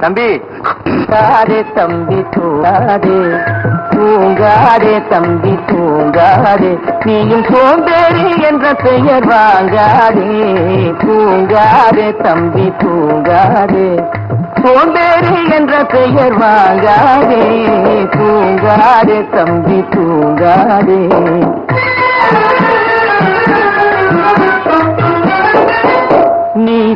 தம்பி. தாரே தம்பி தூங்காதே. தூங்காதே தம்பி தூங்காதே. நீயும் சோம்பேறி என்ற பெயர் வாங்காதே. தூங்காதே தம்பி தூங்காதே. சோம்பேறி என்ற பெயர் வாங்காதே. தூங்காதே தம்பி தூங்காதே.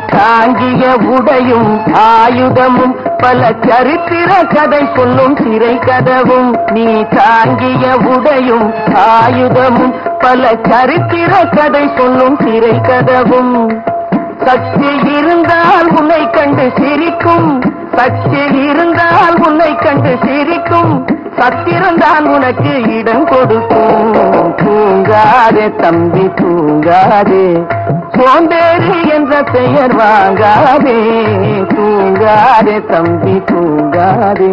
தாங்கிய உடையும் ஆயுதமும் பல சரித்திர கதை சொல்லும் சிறை கதவும். நீ தாங்கிய உடையும் ஆயுதமும் பல சரித்திர கதை சொல்லும் சிறை கதவும். சக்தி இருந்தால் உன்னை கண்டு சிரிக்கும். சக்தி இருந்தால் உன்னை கண்டு சிரிக்கும். சத்திருந்தால் உனக்கு இடம் கொடுக்கும். தூங்காதே தம்பி தூங்காதே. சோம்பேறி பெயர் வாங்காதே தூங்காதே தம்பி தூங்காதே.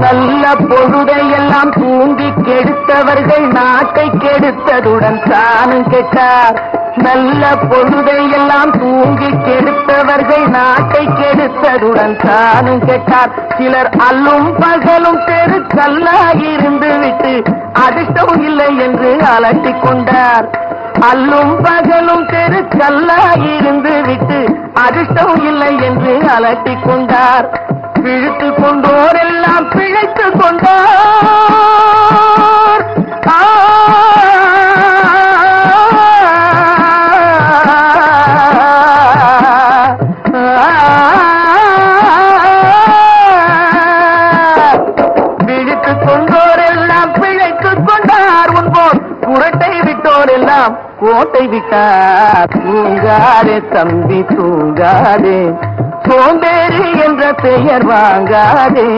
நல்ல பொழுதையெல்லாம் தூங்கி கெடுத்தவர்கள் நாட்டை கெடுத்ததுடன் தானும் கெட்டார். நல்ல பொழுதையெல்லாம் தூங்கி கெடு கெடுத்தவர்கள் நாட்டை கெடுத்ததுடன் தானும் கெட்டார். சிலர் அல்லும் பகலும் தெரு கல்லாயிருந்து விட்டு அதிர்ஷ்டம் இல்லை என்று அலட்டிக் கொண்டார். அல்லும் பகலும் தெரு கல்லாயிருந்து விட்டு அதிர்ஷ்டம் இல்லை என்று அலட்டிக் கொண்டார். பிழைத்து கொண்டோரெல்லாம் பிழைத்துக் கொண்டார். விழித்துக் கொண்டோர் எல்லாம் பிழைத்துக் கொண்டார் உன்போர் குரட்டை விட்டோர் எல்லாம் கோட்டை விட்டார். தூங்காதே தம்பி தூங்காதே. சோம்பேறி என்ற பெயர் வாங்காதே.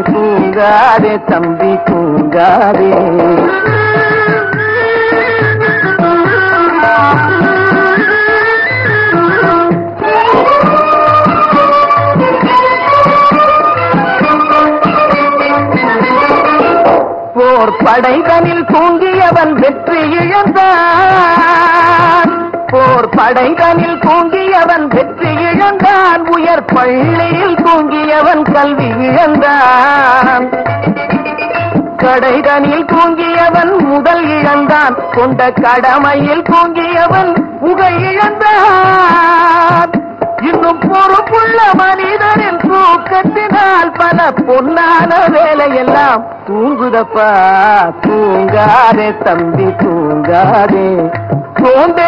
தூங்காதே தம்பி தூங்காதே. படைதனில் தூங்கியவன் வெற்றி இழந்தான். போர் படைதனில் தூங்கியவன் வெற்றி இழந்தான். உயர் பள்ளியில் தூங்கியவன் கல்வி இழந்தான். கடைதனில் தூங்கியவன் முதல் இழந்தான். கொண்ட கடமையில் தூங்கியவன் புகழ் இழந்தான். இன்னும் பொறுப்புள்ள மனிதனின் தூக்கத்தினால் பல பொன்னான வேலையெல்லாம் தூங்குதப்பா தூங்காதே தம்பி தூங்காதே. சோம்பே